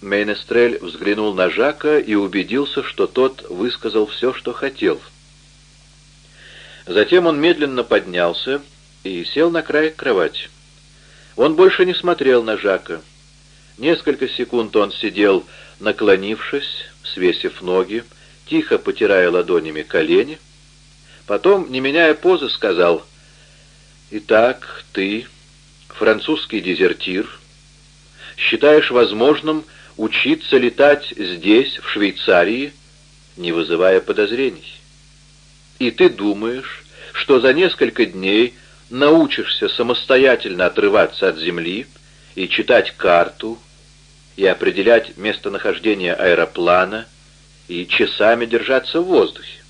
Мейнестрель взглянул на Жака и убедился, что тот высказал все, что хотел. Затем он медленно поднялся и сел на край кровати. Он больше не смотрел на Жака. Несколько секунд он сидел, наклонившись, свесив ноги, тихо потирая ладонями колени. Потом, не меняя позы, сказал, «Итак, ты, французский дезертир, считаешь возможным учиться летать здесь, в Швейцарии, не вызывая подозрений. И ты думаешь, что за несколько дней научишься самостоятельно отрываться от земли и читать карту, и определять местонахождение аэроплана, и часами держаться в воздухе.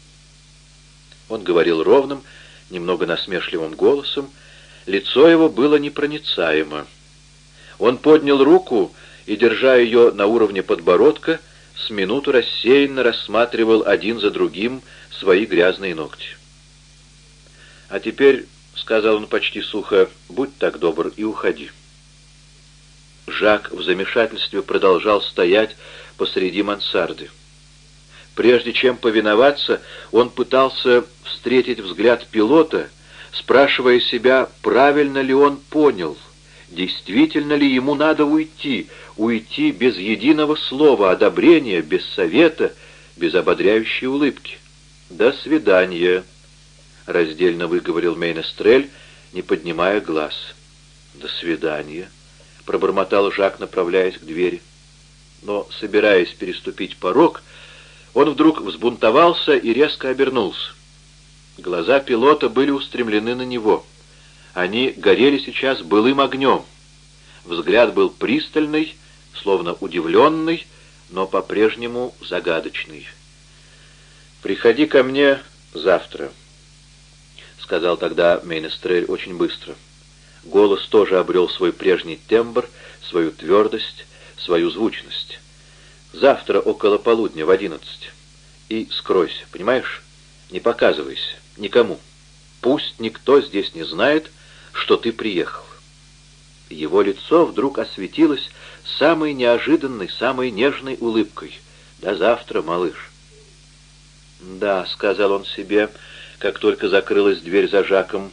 Он говорил ровным, немного насмешливым голосом, лицо его было непроницаемо. Он поднял руку и, держа ее на уровне подбородка, с минуту рассеянно рассматривал один за другим свои грязные ногти. «А теперь, — сказал он почти сухо, — будь так добр и уходи». Жак в замешательстве продолжал стоять посреди мансарды. Прежде чем повиноваться, он пытался встретить взгляд пилота, спрашивая себя, правильно ли он понял — Действительно ли ему надо уйти, уйти без единого слова одобрения, без совета, без ободряющей улыбки? «До свидания», — раздельно выговорил Мейнестрель, не поднимая глаз. «До свидания», — пробормотал Жак, направляясь к двери. Но, собираясь переступить порог, он вдруг взбунтовался и резко обернулся. Глаза пилота были устремлены на него — они горели сейчас былым огнем. Взгляд был пристальный, словно удивленный, но по-прежнему загадочный. «Приходи ко мне завтра», — сказал тогда Мейнестрель очень быстро. Голос тоже обрел свой прежний тембр, свою твердость, свою звучность. «Завтра около полудня в одиннадцать. И скройся, понимаешь? Не показывайся никому. Пусть никто здесь не знает, что ты приехал». Его лицо вдруг осветилось самой неожиданной, самой нежной улыбкой. «До завтра, малыш». «Да», — сказал он себе, как только закрылась дверь за Жаком,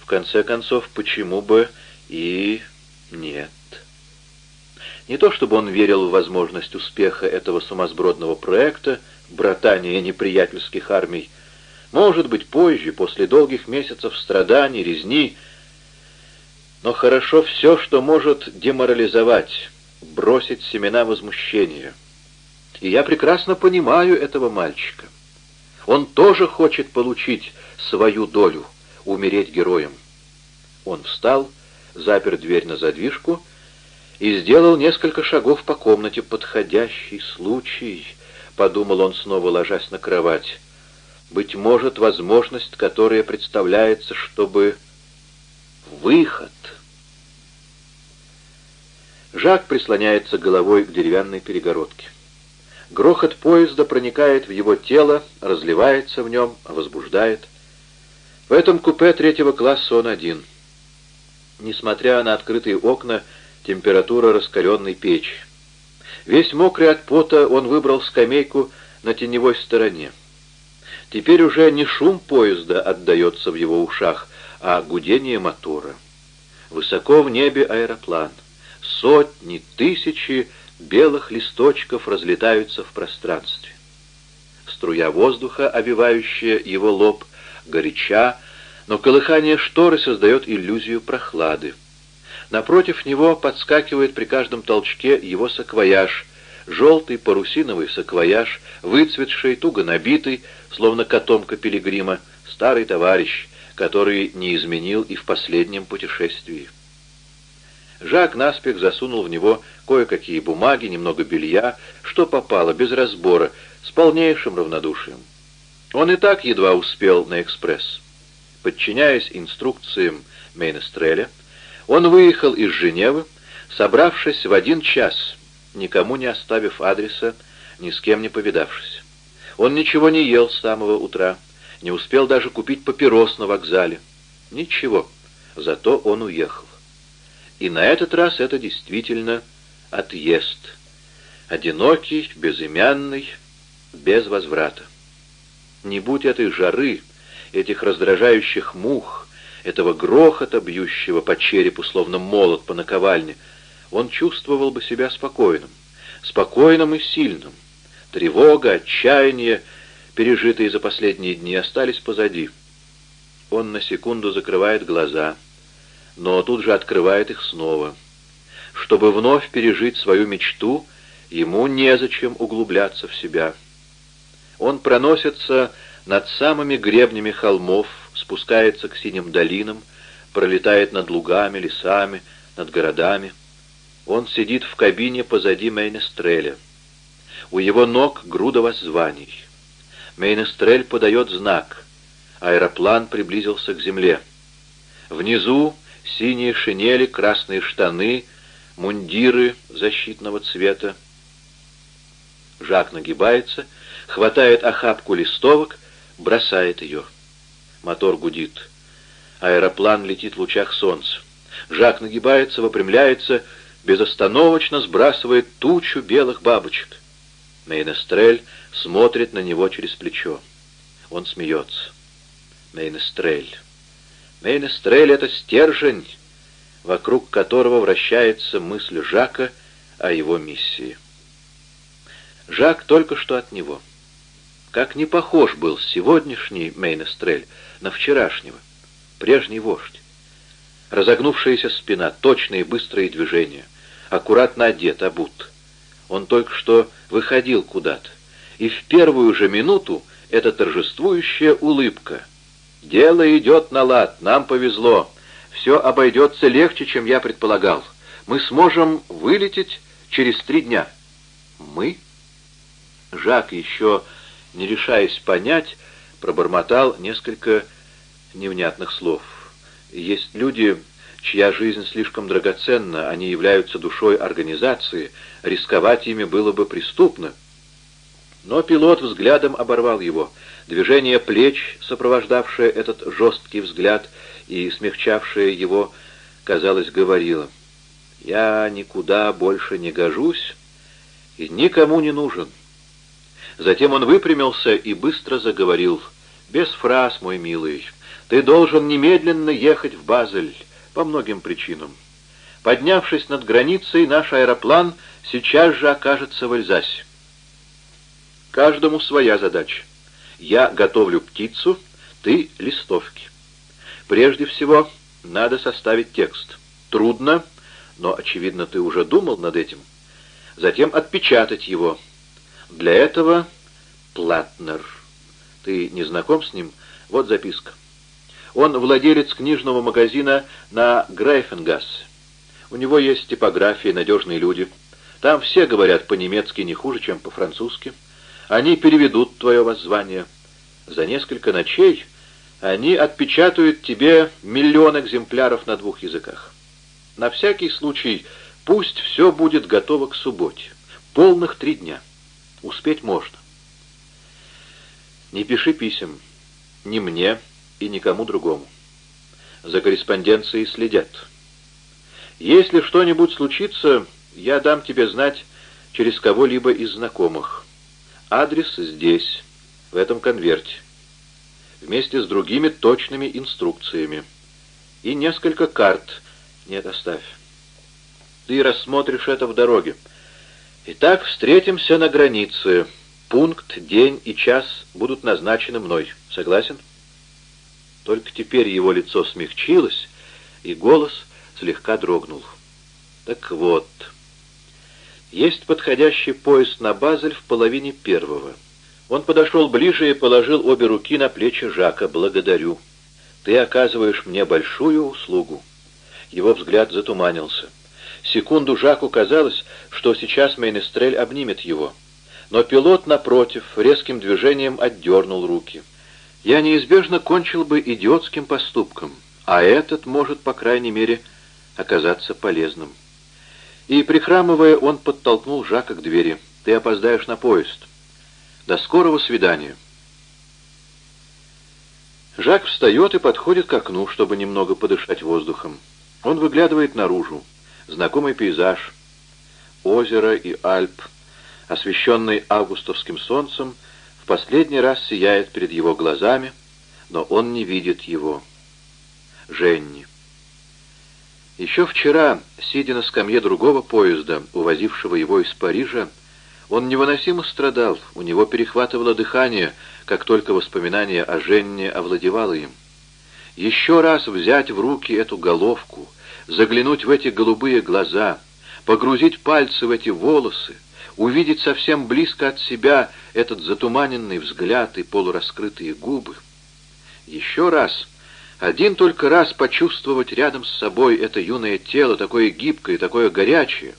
«в конце концов, почему бы и нет». Не то чтобы он верил в возможность успеха этого сумасбродного проекта, братания неприятельских армий. Может быть, позже, после долгих месяцев страданий, резни, но хорошо все, что может деморализовать, бросить семена возмущения. И я прекрасно понимаю этого мальчика. Он тоже хочет получить свою долю, умереть героем. Он встал, запер дверь на задвижку и сделал несколько шагов по комнате. «Подходящий случай», — подумал он, снова ложась на кровать. «Быть может, возможность, которая представляется, чтобы Выход. Жак прислоняется головой к деревянной перегородке. Грохот поезда проникает в его тело, разливается в нем, возбуждает. В этом купе третьего класса он один. Несмотря на открытые окна, температура раскаленной печи. Весь мокрый от пота, он выбрал скамейку на теневой стороне. Теперь уже не шум поезда отдается в его ушах, а гудение мотора. Высоко в небе аэроплан. Сотни, тысячи белых листочков разлетаются в пространстве. Струя воздуха, обивающая его лоб, горяча, но колыхание шторы создает иллюзию прохлады. Напротив него подскакивает при каждом толчке его саквояж, желтый парусиновый саквояж, выцветший, туго набитый, словно котомка пилигрима, старый товарищ, который не изменил и в последнем путешествии. Жак наспех засунул в него кое-какие бумаги, немного белья, что попало, без разбора, с полнейшим равнодушием. Он и так едва успел на экспресс. Подчиняясь инструкциям Мейнестреля, он выехал из Женевы, собравшись в один час, никому не оставив адреса, ни с кем не повидавшись. Он ничего не ел с самого утра, не успел даже купить папирос на вокзале. Ничего, зато он уехал. И на этот раз это действительно отъезд. одинокий, безымянный, без возврата. Не будь этой жары, этих раздражающих мух, этого грохота, бьющего по черепу, словно молот по наковальне, он чувствовал бы себя спокойным, спокойным и сильным. Тревога, отчаяние, пережитые за последние дни, остались позади. Он на секунду закрывает глаза, но тут же открывает их снова. Чтобы вновь пережить свою мечту, ему незачем углубляться в себя. Он проносится над самыми гребнями холмов, спускается к синим долинам, пролетает над лугами, лесами, над городами. Он сидит в кабине позади Мейнестреля. У его ног груда воззваний. Мейнестрель подает знак. Аэроплан приблизился к земле. Внизу синие шинели, красные штаны, мундиры защитного цвета. Жак нагибается, хватает охапку листовок, бросает ее. Мотор гудит. Аэроплан летит в лучах солнца. Жак нагибается, выпрямляется, безостановочно сбрасывает тучу белых бабочек. Мейнестрель смотрит на него через плечо. Он смеется. Мейнестрель. Мейнестрель — это стержень, вокруг которого вращается мысль Жака о его миссии. Жак только что от него. Как не похож был сегодняшний Мейнестрель на вчерашнего, прежний вождь. Разогнувшаяся спина, точные быстрые движения, аккуратно одет, обут. Он только что выходил куда-то, и в первую же минуту эта торжествующая улыбка. «Дело идет на лад, нам повезло, все обойдется легче, чем я предполагал. Мы сможем вылететь через три дня». «Мы?» Жак, еще не решаясь понять, пробормотал несколько невнятных слов. Есть люди, чья жизнь слишком драгоценна, они являются душой организации, рисковать ими было бы преступно. Но пилот взглядом оборвал его. Движение плеч, сопровождавшее этот жесткий взгляд и смягчавшее его, казалось, говорило, «Я никуда больше не гожусь и никому не нужен». Затем он выпрямился и быстро заговорил. «Без фраз, мой милый, ты должен немедленно ехать в Базель по многим причинам. Поднявшись над границей, наш аэроплан сейчас же окажется в Эльзасе. Каждому своя задача. Я готовлю птицу, ты — листовки. Прежде всего, надо составить текст. Трудно, но, очевидно, ты уже думал над этим. Затем отпечатать его — для этого Платнер. Ты не знаком с ним? Вот записка. Он владелец книжного магазина на Грейфенгассе. У него есть типография, надежные люди. Там все говорят по-немецки не хуже, чем по-французски. Они переведут твое воззвание. За несколько ночей они отпечатают тебе миллион экземпляров на двух языках. На всякий случай пусть все будет готово к субботе. Полных три дня. Успеть можно. Не пиши писем. Ни мне и никому другому. За корреспонденцией следят. Если что-нибудь случится, я дам тебе знать через кого-либо из знакомых. Адрес здесь, в этом конверте. Вместе с другими точными инструкциями. И несколько карт. Нет, оставь. Ты рассмотришь это в дороге. Итак, встретимся на границе. Пункт, день и час будут назначены мной. Согласен? Только теперь его лицо смягчилось, и голос слегка дрогнул. Так вот, есть подходящий поезд на Базель в половине первого. Он подошел ближе и положил обе руки на плечи Жака. «Благодарю. Ты оказываешь мне большую услугу». Его взгляд затуманился. Секунду Жаку казалось, что сейчас Мейнестрель обнимет его. Но пилот, напротив, резким движением отдернул руки. «Я неизбежно кончил бы идиотским поступком, а этот может, по крайней мере, оказаться полезным». И, прихрамывая, он подтолкнул Жака к двери. «Ты опоздаешь на поезд. До скорого свидания». Жак встает и подходит к окну, чтобы немного подышать воздухом. Он выглядывает наружу. Знакомый пейзаж. Озеро и Альп, освещенный августовским солнцем, в последний раз сияет перед его глазами, но он не видит его. Женни. Еще вчера, сидя на скамье другого поезда, увозившего его из Парижа, он невыносимо страдал, у него перехватывало дыхание, как только воспоминание о Женне овладевало им. Еще раз взять в руки эту головку, заглянуть в эти голубые глаза, погрузить пальцы в эти волосы, увидеть совсем близко от себя этот затуманенный взгляд и полураскрытые губы. Еще раз один только раз почувствовать рядом с собой это юное тело, такое гибкое, такое горячее.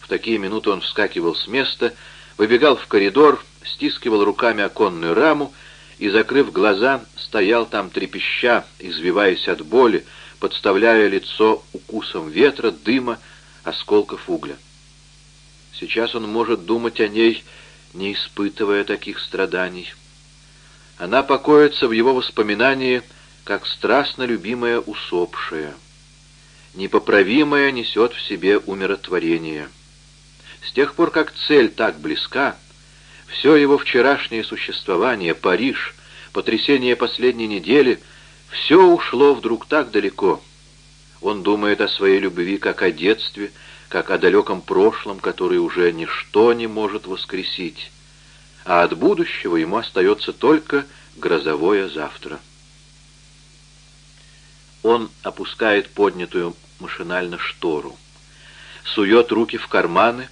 В такие минуты он вскакивал с места, выбегал в коридор, стискивал руками оконную раму и, закрыв глаза, стоял там трепеща, извиваясь от боли, подставляя лицо укусом ветра, дыма, осколков угля. Сейчас он может думать о ней, не испытывая таких страданий. Она покоится в его воспоминании — как страстно любимая усопшая. Непоправимое несет в себе умиротворение. С тех пор, как цель так близка, все его вчерашнее существование, Париж, потрясение последней недели, все ушло вдруг так далеко. Он думает о своей любви как о детстве, как о далеком прошлом, который уже ничто не может воскресить, а от будущего ему остается только грозовое завтра. Он опускает поднятую машинально штору, сует руки в карманы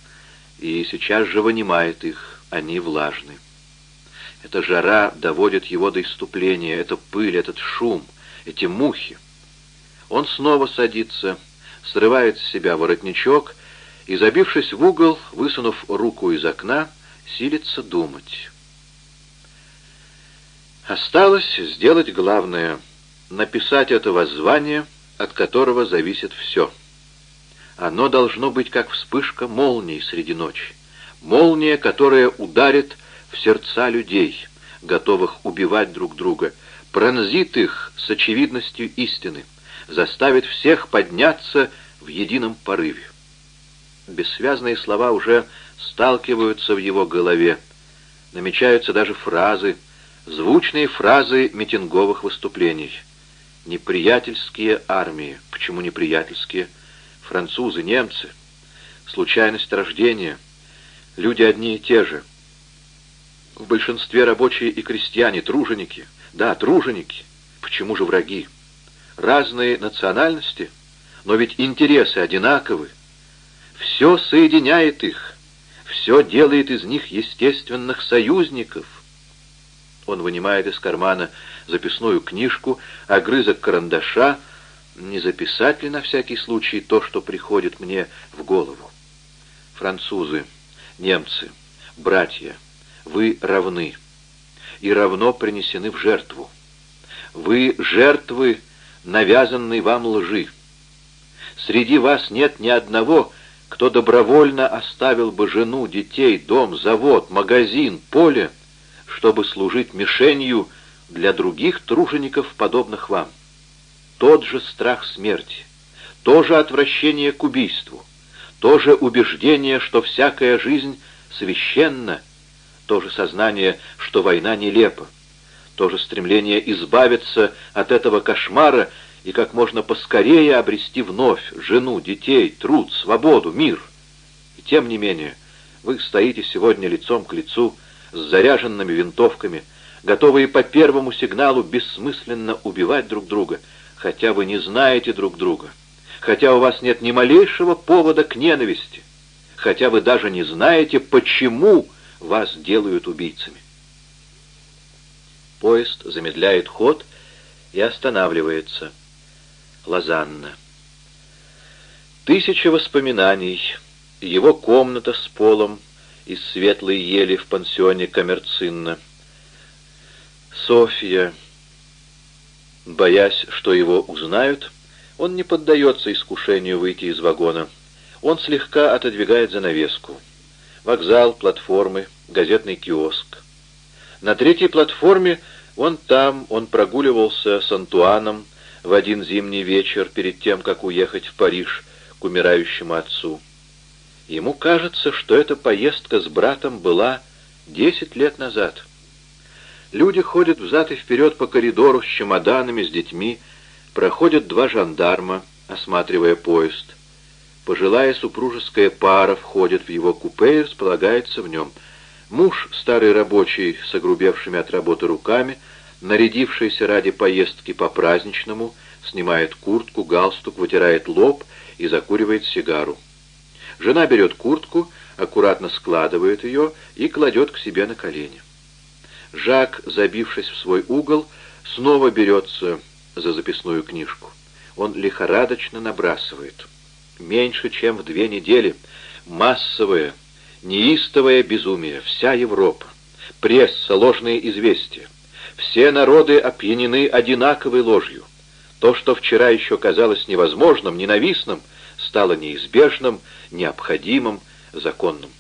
и сейчас же вынимает их, они влажны. Эта жара доводит его до иступления, эта пыль, этот шум, эти мухи. Он снова садится, срывает с себя воротничок и, забившись в угол, высунув руку из окна, силится думать. Осталось сделать главное — написать это воззвание, от которого зависит все. Оно должно быть как вспышка молнии среди ночи. Молния, которая ударит в сердца людей, готовых убивать друг друга, пронзит их с очевидностью истины, заставит всех подняться в едином порыве. Бессвязные слова уже сталкиваются в его голове, намечаются даже фразы, звучные фразы митинговых выступлений — неприятельские армии. Почему неприятельские? Французы, немцы. Случайность рождения. Люди одни и те же. В большинстве рабочие и крестьяне, труженики. Да, труженики. Почему же враги? Разные национальности, но ведь интересы одинаковы. Все соединяет их, все делает из них естественных союзников. Он вынимает из кармана записную книжку, огрызок карандаша, не записать ли на всякий случай то, что приходит мне в голову. Французы, немцы, братья, вы равны и равно принесены в жертву. Вы жертвы навязанной вам лжи. Среди вас нет ни одного, кто добровольно оставил бы жену, детей, дом, завод, магазин, поле, чтобы служить мишенью для других тружеников, подобных вам. Тот же страх смерти, то же отвращение к убийству, то же убеждение, что всякая жизнь священна, то же сознание, что война нелепа, то же стремление избавиться от этого кошмара и как можно поскорее обрести вновь жену, детей, труд, свободу, мир. И тем не менее, вы стоите сегодня лицом к лицу с заряженными винтовками, готовые по первому сигналу бессмысленно убивать друг друга, хотя вы не знаете друг друга, хотя у вас нет ни малейшего повода к ненависти, хотя вы даже не знаете, почему вас делают убийцами. Поезд замедляет ход и останавливается. Лозанна. Тысяча воспоминаний, его комната с полом из светлой ели в пансионе Камерцинна — Софья, боясь, что его узнают, он не поддается искушению выйти из вагона. Он слегка отодвигает занавеску. Вокзал, платформы, газетный киоск. На третьей платформе он там, он прогуливался с Антуаном в один зимний вечер перед тем, как уехать в Париж к умирающему отцу. Ему кажется, что эта поездка с братом была десять лет назад. Люди ходят взад и вперед по коридору с чемоданами, с детьми, проходят два жандарма, осматривая поезд. Пожилая супружеская пара входит в его купе и располагается в нем. Муж, старый рабочий, с огрубевшими от работы руками, нарядившийся ради поездки по-праздничному, снимает куртку, галстук, вытирает лоб и закуривает сигару. Жена берет куртку, аккуратно складывает ее и кладет к себе на колени. Жак, забившись в свой угол, снова берется за записную книжку. Он лихорадочно набрасывает. Меньше, чем в две недели. Массовое, неистовое безумие. Вся Европа. Пресса, ложные известия. Все народы опьянены одинаковой ложью. То, что вчера еще казалось невозможным, ненавистным, стало неизбежным, необходимым, законным.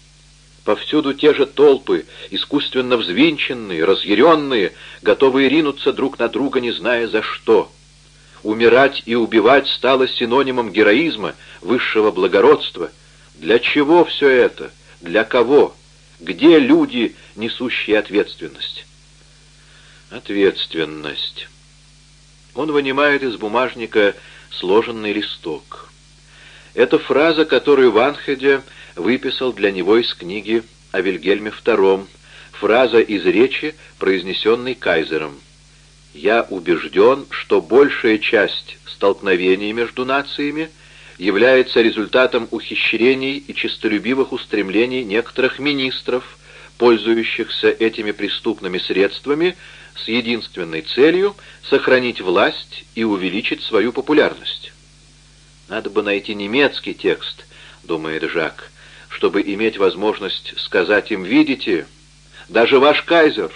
Повсюду те же толпы, искусственно взвинченные, разъяренные, готовые ринуться друг на друга, не зная за что. Умирать и убивать стало синонимом героизма, высшего благородства. Для чего все это? Для кого? Где люди, несущие ответственность? Ответственность. Он вынимает из бумажника сложенный листок. Это фраза, которую Ванхеде выписал для него из книги о Вильгельме II, фраза из речи, произнесенной кайзером. «Я убежден, что большая часть столкновений между нациями является результатом ухищрений и честолюбивых устремлений некоторых министров, пользующихся этими преступными средствами с единственной целью сохранить власть и увеличить свою популярность. Надо бы найти немецкий текст, думает Жак, чтобы иметь возможность сказать им «Видите, даже ваш кайзер».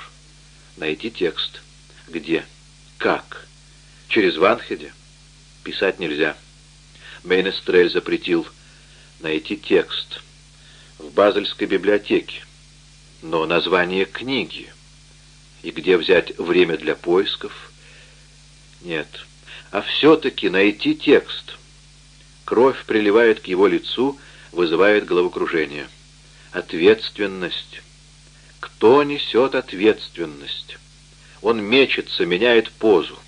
Найти текст. Где? Как? Через Ванхеде? Писать нельзя. Мейнестрель запретил найти текст в Базельской библиотеке. Но название книги и где взять время для поисков? Нет, а все-таки найти текст. Кровь приливает к его лицу, вызывает головокружение. Ответственность. Кто несет ответственность? Он мечется, меняет позу.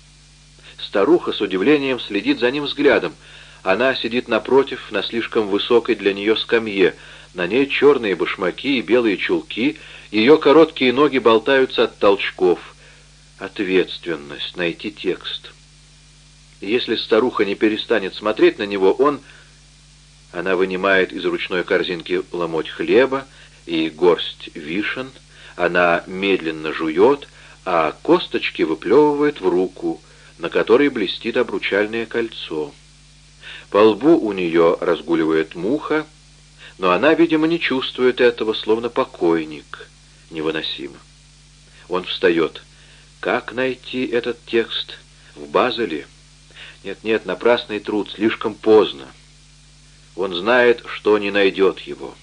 Старуха с удивлением следит за ним взглядом. Она сидит напротив, на слишком высокой для нее скамье. На ней черные башмаки и белые чулки, ее короткие ноги болтаются от толчков. Ответственность, найти текст. Если старуха не перестанет смотреть на него, он... Она вынимает из ручной корзинки ломоть хлеба и горсть вишен. Она медленно жует, а косточки выплевывает в руку, на которой блестит обручальное кольцо. По лбу у нее разгуливает муха, но она, видимо, не чувствует этого, словно покойник невыносимо. Он встает. Как найти этот текст? В Базеле? Нет-нет, напрасный труд, слишком поздно. Он знает, что не найдет его.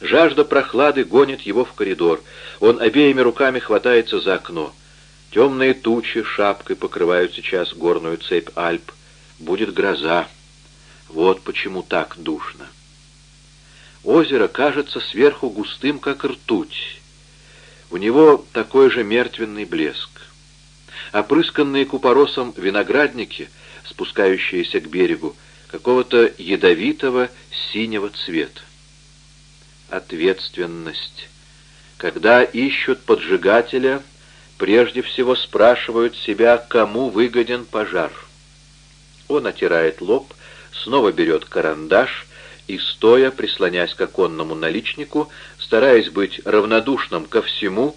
Жажда прохлады гонит его в коридор. Он обеими руками хватается за окно. Темные тучи шапкой покрывают сейчас горную цепь Альп. Будет гроза. Вот почему так душно. Озеро кажется сверху густым, как ртуть. У него такой же мертвенный блеск. Опрысканные купоросом виноградники, спускающиеся к берегу, какого-то ядовитого синего цвета. Ответственность. Когда ищут поджигателя, прежде всего спрашивают себя, кому выгоден пожар. Он отирает лоб, снова берет карандаш и, стоя, прислонясь к оконному наличнику, стараясь быть равнодушным ко всему,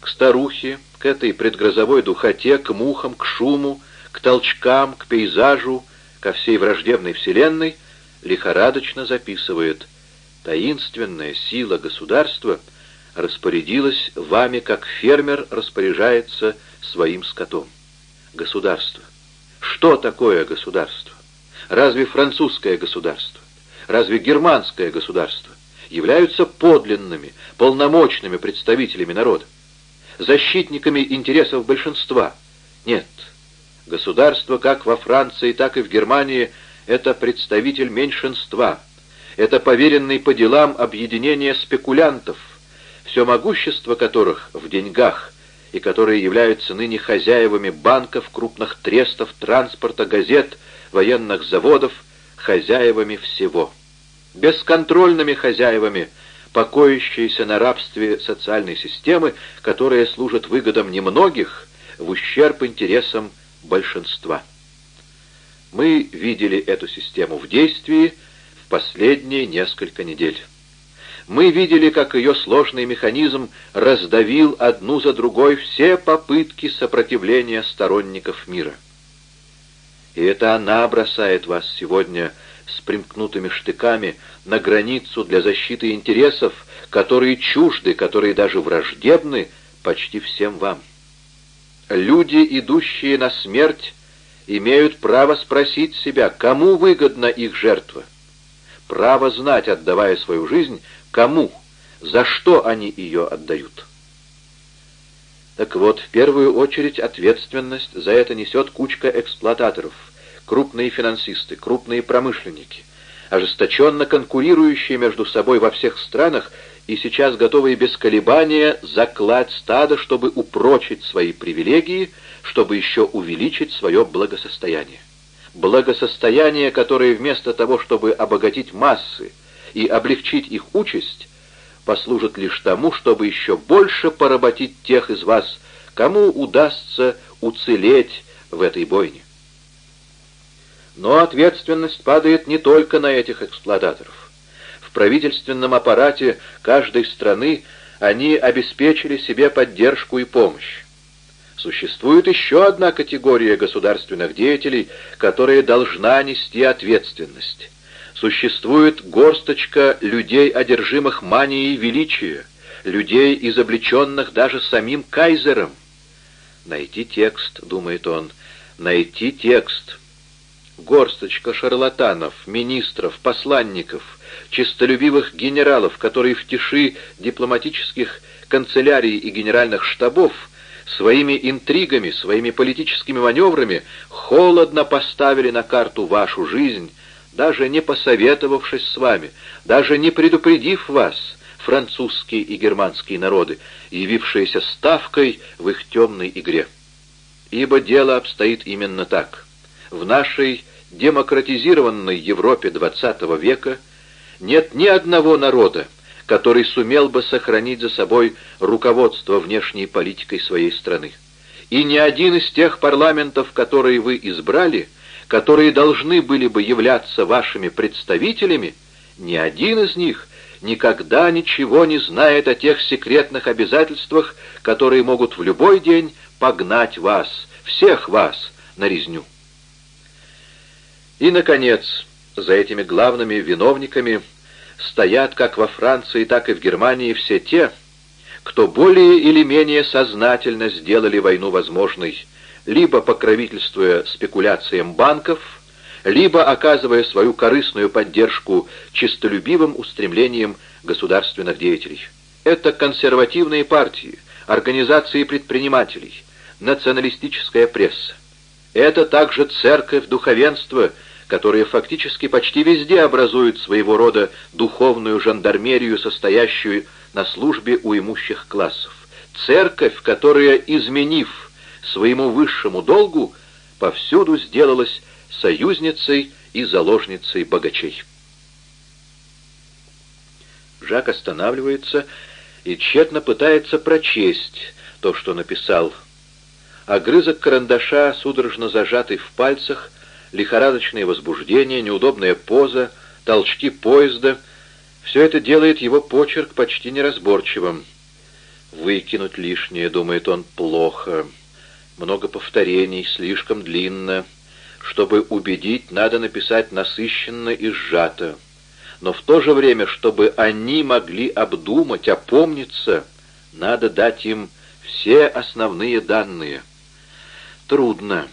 к старухе, к этой предгрозовой духоте, к мухам, к шуму, к толчкам, к пейзажу, ко всей враждебной вселенной, лихорадочно записывает «Таинственная сила государства распорядилась вами, как фермер распоряжается своим скотом». Государство. Что такое государство? Разве французское государство? разве германское государство, являются подлинными, полномочными представителями народа, защитниками интересов большинства. Нет, государство как во Франции, так и в Германии – это представитель меньшинства, это поверенный по делам объединение спекулянтов, все могущество которых в деньгах, и которые являются ныне хозяевами банков, крупных трестов, транспорта, газет, военных заводов, хозяевами всего. Бесконтрольными хозяевами покоящейся на рабстве социальной системы, которая служит выгодам немногих в ущерб интересам большинства. Мы видели эту систему в действии в последние несколько недель. Мы видели, как ее сложный механизм раздавил одну за другой все попытки сопротивления сторонников мира. И это она бросает вас сегодня с примкнутыми штыками на границу для защиты интересов, которые чужды, которые даже враждебны почти всем вам. Люди, идущие на смерть, имеют право спросить себя, кому выгодна их жертва. Право знать, отдавая свою жизнь, кому, за что они ее отдают. Так вот, в первую очередь ответственность за это несет кучка эксплуататоров, крупные финансисты, крупные промышленники, ожесточенно конкурирующие между собой во всех странах и сейчас готовые без колебания заклать стадо, чтобы упрочить свои привилегии, чтобы еще увеличить свое благосостояние. Благосостояние, которое вместо того, чтобы обогатить массы и облегчить их участь, послужит лишь тому, чтобы еще больше поработить тех из вас, кому удастся уцелеть в этой бойне. Но ответственность падает не только на этих эксплуататоров правительственном аппарате каждой страны они обеспечили себе поддержку и помощь. Существует еще одна категория государственных деятелей, которая должна нести ответственность. Существует горсточка людей, одержимых манией величия, людей, изобличенных даже самим кайзером. «Найти текст», — думает он, — «найти текст». Горсточка шарлатанов, министров, посланников — честолюбивых генералов, которые в тиши дипломатических канцелярий и генеральных штабов своими интригами, своими политическими маневрами холодно поставили на карту вашу жизнь, даже не посоветовавшись с вами, даже не предупредив вас, французские и германские народы, явившиеся ставкой в их темной игре. Ибо дело обстоит именно так. В нашей демократизированной Европе XX века – нет ни одного народа, который сумел бы сохранить за собой руководство внешней политикой своей страны. И ни один из тех парламентов, которые вы избрали, которые должны были бы являться вашими представителями, ни один из них никогда ничего не знает о тех секретных обязательствах, которые могут в любой день погнать вас, всех вас, на резню. И, наконец, за этими главными виновниками стоят как во Франции, так и в Германии все те, кто более или менее сознательно сделали войну возможной, либо покровительствуя спекуляциям банков, либо оказывая свою корыстную поддержку чистолюбивым устремлениям государственных деятелей. Это консервативные партии, организации предпринимателей, националистическая пресса. Это также церковь, духовенство, которые фактически почти везде образуют своего рода духовную жандармерию, состоящую на службе у имущих классов. Церковь, которая, изменив своему высшему долгу, повсюду сделалась союзницей и заложницей богачей. Жак останавливается и тщетно пытается прочесть то, что написал. Огрызок карандаша, судорожно зажатый в пальцах, лихорадочное возбуждение, неудобная поза, толчки поезда — все это делает его почерк почти неразборчивым. «Выкинуть лишнее», — думает он, — «плохо. Много повторений, слишком длинно. Чтобы убедить, надо написать насыщенно и сжато. Но в то же время, чтобы они могли обдумать, опомниться, надо дать им все основные данные. Трудно.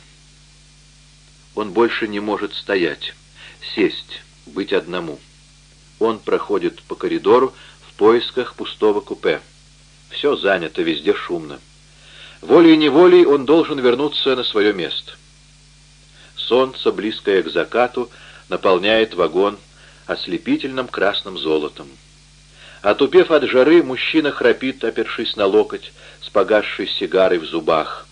Он больше не может стоять, сесть, быть одному. Он проходит по коридору в поисках пустого купе. Все занято, везде шумно. Волей-неволей он должен вернуться на свое место. Солнце, близкое к закату, наполняет вагон, ослепительным красным золотом. Отупев от жары, мужчина храпит, опершись на локоть, с погасшей сигарой в зубах.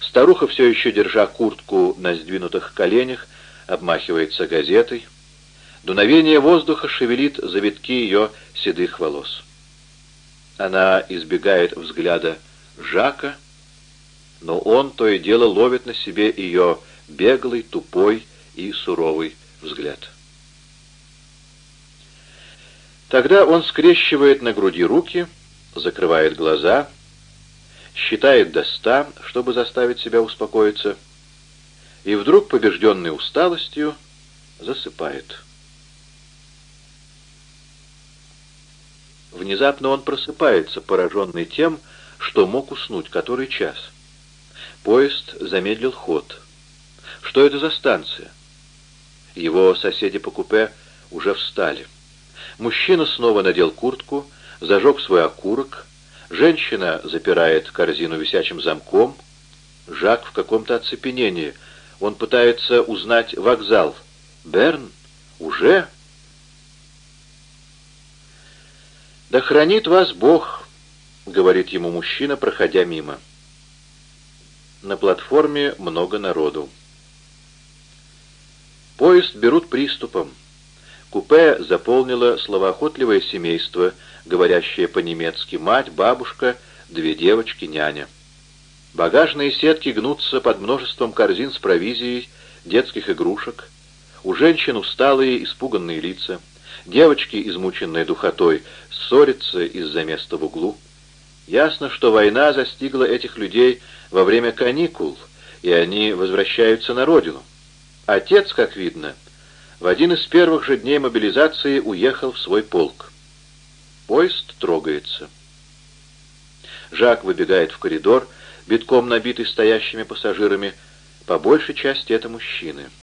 Старуха, все еще держа куртку на сдвинутых коленях, обмахивается газетой. Дуновение воздуха шевелит завитки ее седых волос. Она избегает взгляда Жака, но он то и дело ловит на себе ее беглый, тупой и суровый взгляд. Тогда он скрещивает на груди руки, закрывает глаза, считает до ста, чтобы заставить себя успокоиться, и вдруг, побежденный усталостью, засыпает. Внезапно он просыпается, пораженный тем, что мог уснуть, который час. Поезд замедлил ход. Что это за станция? Его соседи по купе уже встали. Мужчина снова надел куртку, зажег свой окурок. Женщина запирает корзину висячим замком. Жак в каком-то оцепенении. Он пытается узнать вокзал. «Берн? Уже?» «Да хранит вас Бог», — говорит ему мужчина, проходя мимо. На платформе много народу. Поезд берут приступом. Купе заполнило словоохотливое семейство, говорящее по-немецки мать, бабушка, две девочки, няня. Багажные сетки гнутся под множеством корзин с провизией, детских игрушек. У женщин усталые, испуганные лица. Девочки, измученные духотой, ссорятся из-за места в углу. Ясно, что война застигла этих людей во время каникул, и они возвращаются на родину. Отец, как видно, в один из первых же дней мобилизации уехал в свой полк. Поезд трогается. Жак выбегает в коридор, битком набитый стоящими пассажирами, по большей части это мужчины.